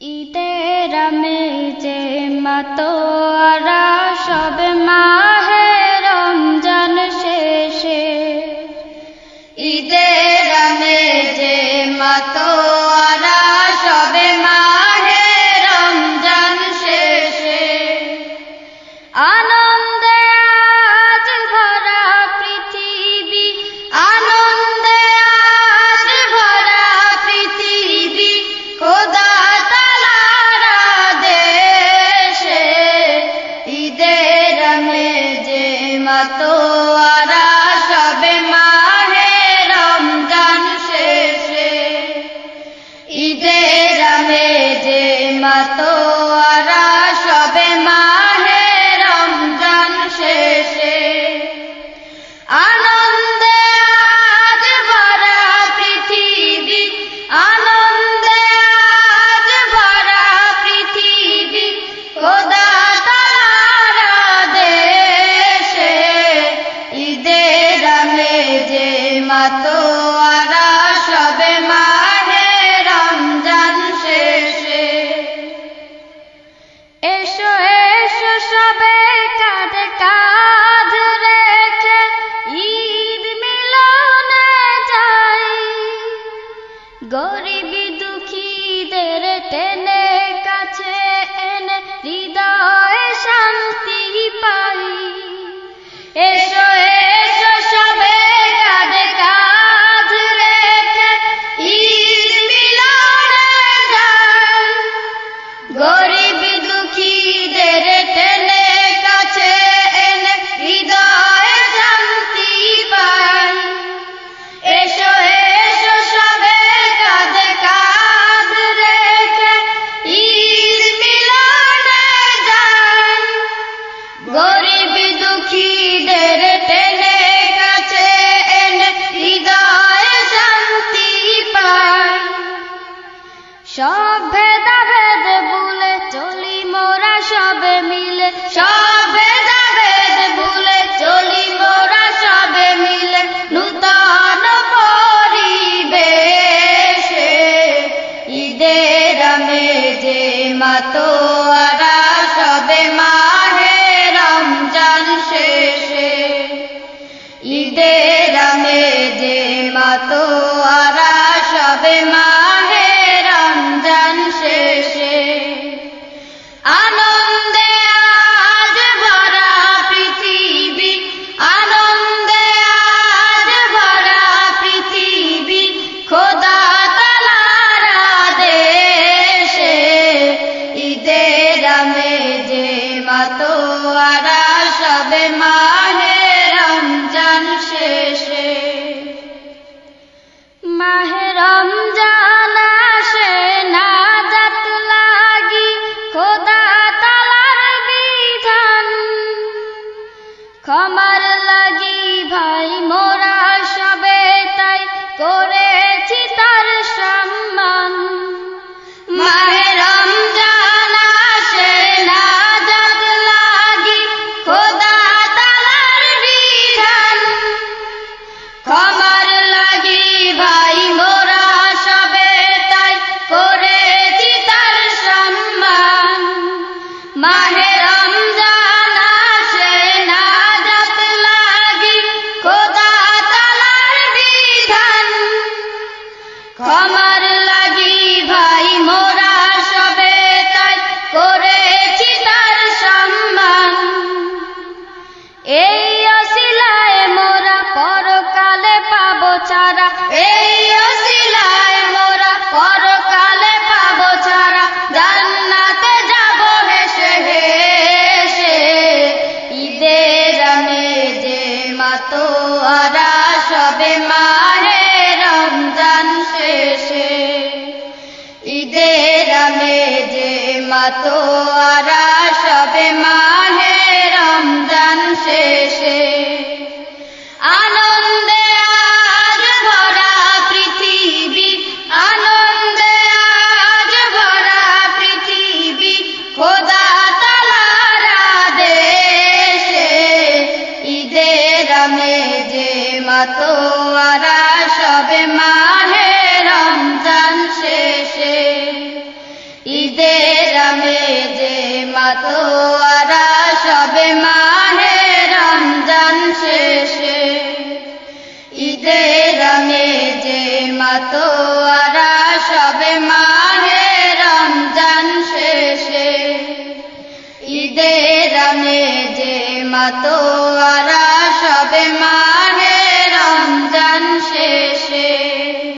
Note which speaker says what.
Speaker 1: ঈদের যে মাতোয়ারা সব মাহে রমজান শেষে। ঈদের যে মাতোয়ারা সব মাহে আনা robará রামে যে মাতোয়ারা সবে মা